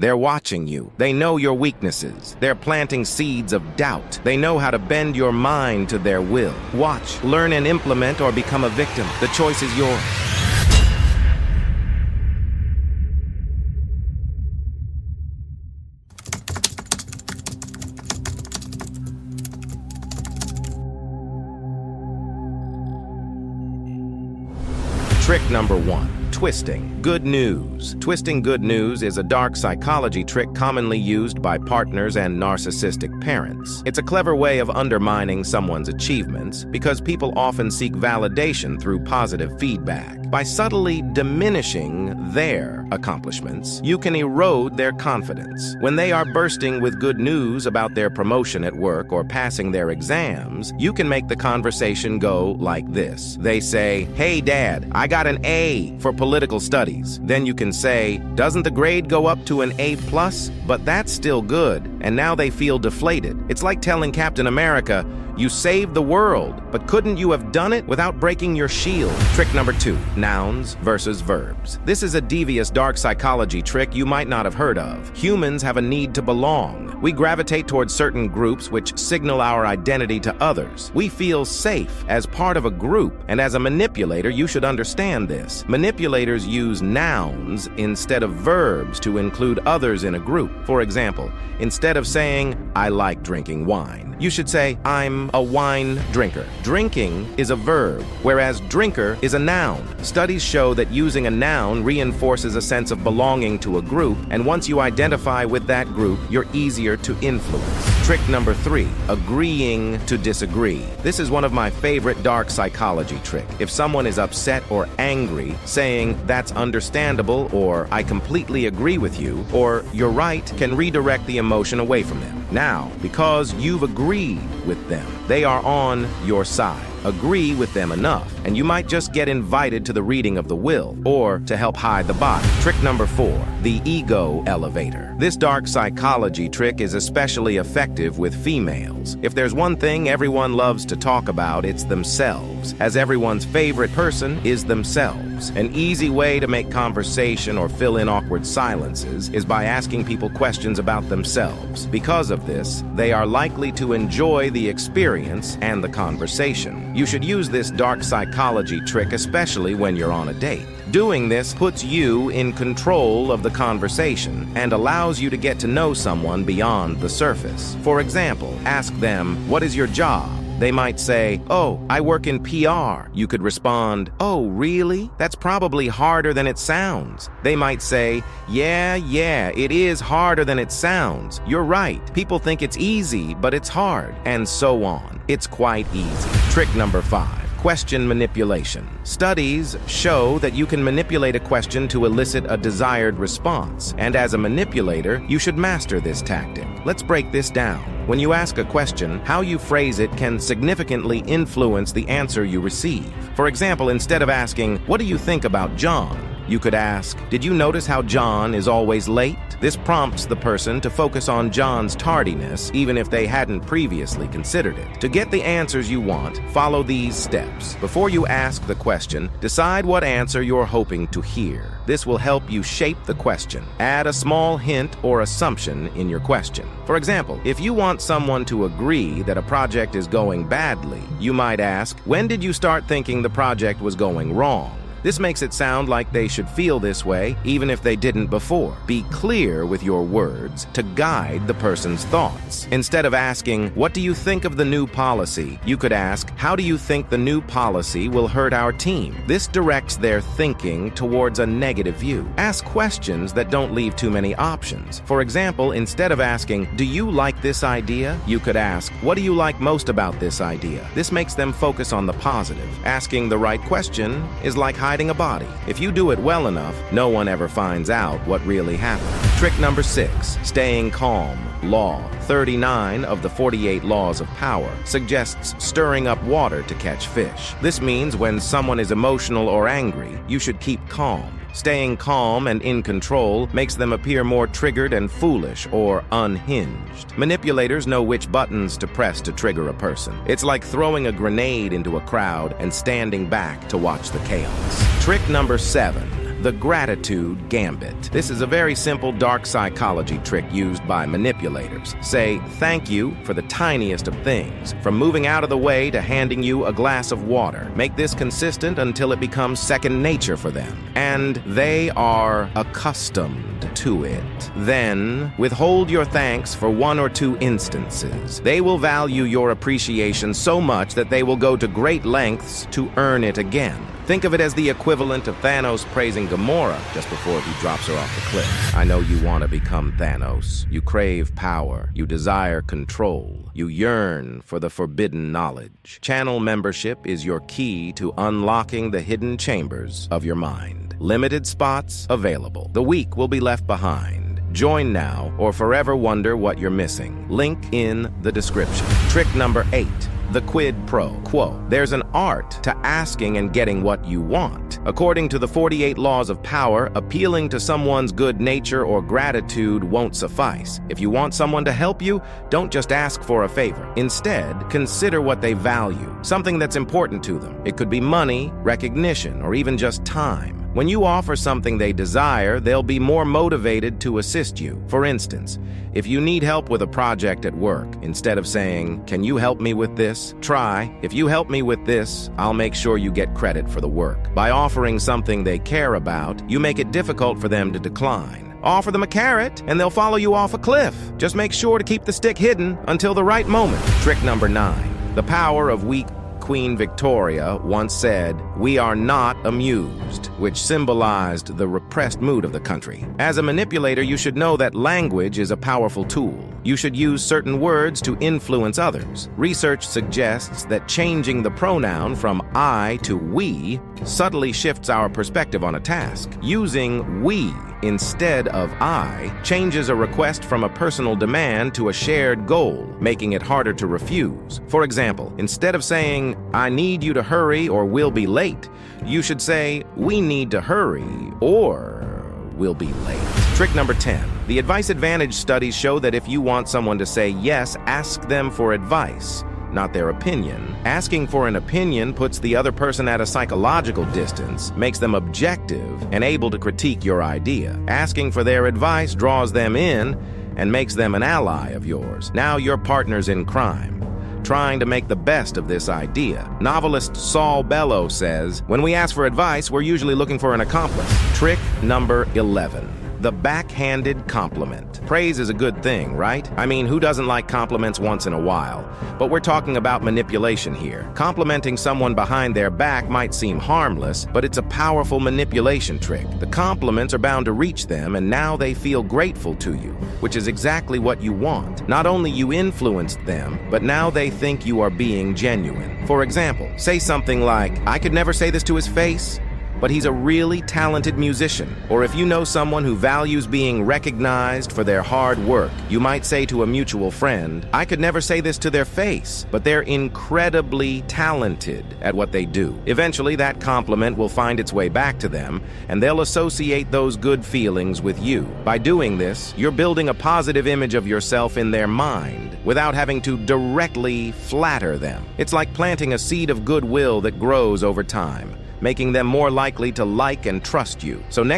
They're watching you. They know your weaknesses. They're planting seeds of doubt. They know how to bend your mind to their will. Watch, learn and implement or become a victim. The choice is yours. Trick number one. Twisting good news. Twisting good news is a dark psychology trick commonly used by partners and narcissistic parents. It's a clever way of undermining someone's achievements because people often seek validation through positive feedback. By subtly diminishing their accomplishments, you can erode their confidence. When they are bursting with good news about their promotion at work or passing their exams, you can make the conversation go like this. They say, Hey, Dad, I got an A for political studies. Then you can say, Doesn't the grade go up to an A plus? But that's still good. And now they feel deflated. It's like telling Captain America, you saved the world, but couldn't you have done it without breaking your shield? Trick number two, nouns versus verbs. This is a devious dark psychology trick you might not have heard of. Humans have a need to belong. We gravitate towards certain groups which signal our identity to others. We feel safe as part of a group, and as a manipulator, you should understand this. Manipulators use nouns instead of verbs to include others in a group. For example, instead of saying, I like drinking wine, you should say, I'm a wine drinker. Drinking is a verb, whereas drinker is a noun. Studies show that using a noun reinforces a sense of belonging to a group, and once you identify with that group, you're easier to influence. Trick number three, agreeing to disagree. This is one of my favorite dark psychology trick. If someone is upset or angry, saying, that's understandable, or I completely agree with you, or you're right, can redirect the emotion away from them. Now, because you've agreed with them, they are on your side. Agree with them enough, and you might just get invited to the reading of the will, or to help hide the body. Trick number four, the ego elevator. This dark psychology trick is especially effective with females. If there's one thing everyone loves to talk about, it's themselves, as everyone's favorite person is themselves. An easy way to make conversation or fill in awkward silences is by asking people questions about themselves. Because of this, they are likely to enjoy the experience and the conversation. You should use this dark psychology trick especially when you're on a date. Doing this puts you in control of the conversation and allows you to get to know someone beyond the surface. For example, ask them, What is your job? They might say, Oh, I work in PR. You could respond, Oh, really? That's probably harder than it sounds. They might say, Yeah, yeah, it is harder than it sounds. You're right. People think it's easy, but it's hard. And so on. It's quite easy. Trick number five question manipulation. Studies show that you can manipulate a question to elicit a desired response, and as a manipulator, you should master this tactic. Let's break this down. When you ask a question, how you phrase it can significantly influence the answer you receive. For example, instead of asking, What do you think about John? You could ask, Did you notice how John is always late? This prompts the person to focus on John's tardiness, even if they hadn't previously considered it. To get the answers you want, follow these steps. Before you ask the question, decide what answer you're hoping to hear. This will help you shape the question. Add a small hint or assumption in your question. For example, if you want someone to agree that a project is going badly, you might ask, When did you start thinking the project was going wrong? This makes it sound like they should feel this way, even if they didn't before. Be clear with your words to guide the person's thoughts. Instead of asking, What do you think of the new policy? you could ask, How do you think the new policy will hurt our team? This directs their thinking towards a negative view. Ask questions that don't leave too many options. For example, instead of asking, Do you like this idea? you could ask, What do you like most about this idea? This makes them focus on the positive. Asking the right question is like hiding hiding a body. If you do it well enough, no one ever finds out what really happened. Trick number six staying calm. Law 39 of the 48 Laws of Power suggests stirring up water to catch fish. This means when someone is emotional or angry, you should keep calm. Staying calm and in control makes them appear more triggered and foolish or unhinged. Manipulators know which buttons to press to trigger a person. It's like throwing a grenade into a crowd and standing back to watch the chaos. Trick number seven the gratitude gambit. This is a very simple dark psychology trick used by manipulators. Say thank you for the tiniest of things, from moving out of the way to handing you a glass of water. Make this consistent until it becomes second nature for them. And they are accustomed to it. Then, withhold your thanks for one or two instances. They will value your appreciation so much that they will go to great lengths to earn it again. Think of it as the equivalent of Thanos praising Gamora just before he drops her off the cliff. I know you want to become Thanos. You crave power. You desire control. You yearn for the forbidden knowledge. Channel membership is your key to unlocking the hidden chambers of your mind. Limited spots available. The weak will be left behind. Join now or forever wonder what you're missing. Link in the description. Trick number eight the quid pro quo. There's an art to asking and getting what you want. According to the 48 laws of power, appealing to someone's good nature or gratitude won't suffice. If you want someone to help you, don't just ask for a favor. Instead, consider what they value, something that's important to them. It could be money, recognition, or even just time. When you offer something they desire, they'll be more motivated to assist you. For instance, if you need help with a project at work, instead of saying, Can you help me with this? Try, If you help me with this, I'll make sure you get credit for the work. By offering something they care about, you make it difficult for them to decline. Offer them a carrot, and they'll follow you off a cliff. Just make sure to keep the stick hidden until the right moment. Trick number nine the power of weak Queen Victoria once said, We are not amused, which symbolized the repressed mood of the country. As a manipulator, you should know that language is a powerful tool. You should use certain words to influence others. Research suggests that changing the pronoun from I to we subtly shifts our perspective on a task. Using we instead of I changes a request from a personal demand to a shared goal, making it harder to refuse. For example, instead of saying, I need you to hurry or we'll be late, you should say, We need to hurry or we'll be late. Trick number 10. The Advice Advantage studies show that if you want someone to say yes, ask them for advice not their opinion. Asking for an opinion puts the other person at a psychological distance, makes them objective, and able to critique your idea. Asking for their advice draws them in and makes them an ally of yours. Now you're partners in crime trying to make the best of this idea. Novelist Saul Bellow says, When we ask for advice, we're usually looking for an accomplice. Trick number 11 the backhanded compliment. Praise is a good thing, right? I mean, who doesn't like compliments once in a while? But we're talking about manipulation here. Complimenting someone behind their back might seem harmless, but it's a powerful manipulation trick. The compliments are bound to reach them, and now they feel grateful to you, which is exactly what you want. Not only you influenced them, but now they think you are being genuine. For example, say something like, I could never say this to his face, but he's a really talented musician. Or if you know someone who values being recognized for their hard work, you might say to a mutual friend, I could never say this to their face, but they're incredibly talented at what they do. Eventually, that compliment will find its way back to them, and they'll associate those good feelings with you. By doing this, you're building a positive image of yourself in their mind without having to directly flatter them. It's like planting a seed of goodwill that grows over time making them more likely to like and trust you. So next